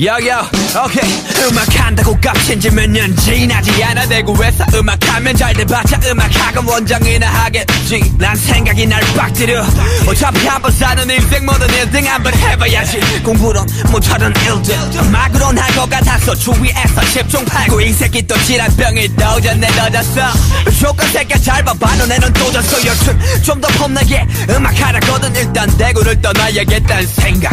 야야 오케이 음악한다고 값친 지 몇년 지나지 않아 대구에서 음악하면 잘 돼봤자 음악학원 원장이나 하겠지. 난 생각이 날 빡들여 어차피 한 번 사는 인생 뭐든 1등 한 번 해봐야지. 공부론 못하던 일들 음악으론 할것 같아서 주위에서 10종 팔고 이 새끼 또 질환병이 도전에 넣어졌어. 조건 새끼 잘 봐봐 너네는 또 졌어. 여튼 좀 더 폼나게 음악하라거든. 일단 대구를 떠나야겠다는 생각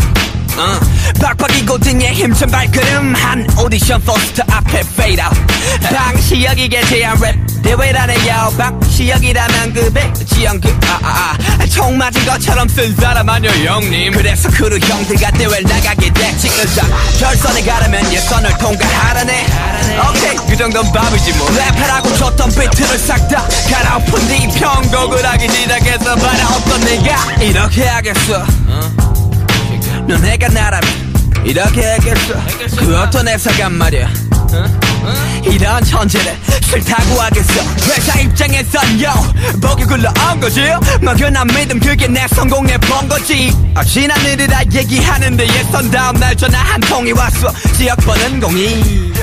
어, 빡빡이 고딩의 힘찬 발걸음. 한 오디션 포스터 앞에 fade out. 방시혁이 개최한 랩 대회라네요 방시혁이라면 그 백지영 그 아아아. 총 맞은 것처럼 쓴 사람 아니요 형님. 그래서 크루 형들과 대회 나가게 됐지 의자 결선에 가려면 예선을 통과하라네. 오케이 그 정도는 밥이지 뭐. 랩하라고 줬던 비트를 싹 다 갈아엎은 뒤 편곡을 하기 시작해서 봐라 어떤 내가? 이렇게 하겠어 너네가 나라면 이렇게 하겠어. 그 어떤 애사간 말이야. 이런 천재를 싫다고 하겠어. 회사 입장에선 요. 보기 굴러온 거지. 막연한 믿음 그게 내 성공의 번거지. 아, 지난 다 얘기하는데 예선 다음 날 전화 한 통이 왔어. 지역 번은 공이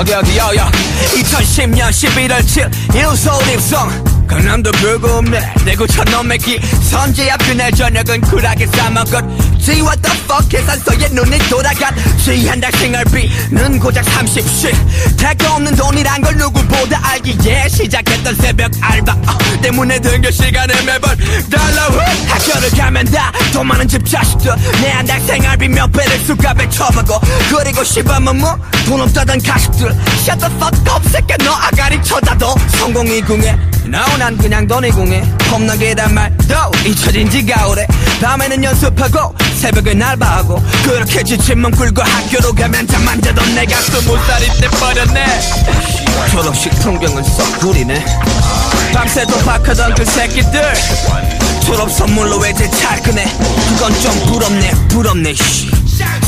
여기 여기 여여 2010년 11월 7일 서울 입성. 강남도 별거 없네 내구 천놈의 기 선제 앞 그날 저녁은 쿨하게 싸먹었지 What the fuck 계산서에 눈이 돌아갔지 한달 생활비는 고작 30씩 택도 없는 돈이란 걸 누구보다 알기에 시작했던 새벽 알바. 어, 때문에 등교 시간을 매번 후. 학교를 가면 다 돈 많은 집 자식들. 내 한 달 생활비 몇 배를 수갑에 쳐박고 그리고 시밤은 뭐돈 없다던 가식들. Shut the fuck up 새끼 너 아가리 쳐다도 성공이 궁해. 나난 그냥 돈이 궁해. 겁나게 단 말도 잊혀진 지가 오래. 밤에는 연습하고 새벽엔 알바하고. 그렇게 지친 몸 굴고 학교로 가면 잠만 자던 내가 스무 살이 때 버렸네. 졸업식 풍경은 썩 구리네. 밤새 도 박하던 그 새끼들. 졸업 선물로 외제 차근해 그건 좀 부럽네 부럽네 씨.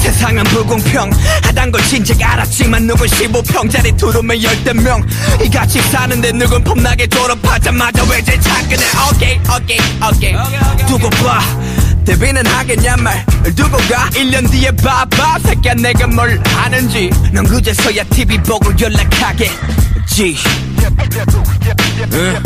세상은 불공평하단 걸 진작 알았지만 누군 15평짜리 두루면 열대명 이같이 사는데 누군 폼나게 졸업하자마자 외제 차근해 오케이 오케이 오케이 두고 봐 데뷔는 하겠냐 말 두고 가 1년 뒤에 봐봐 새끼야 내가 뭘 하는지 넌 그제서야 TV 보고 연락하겠지 응?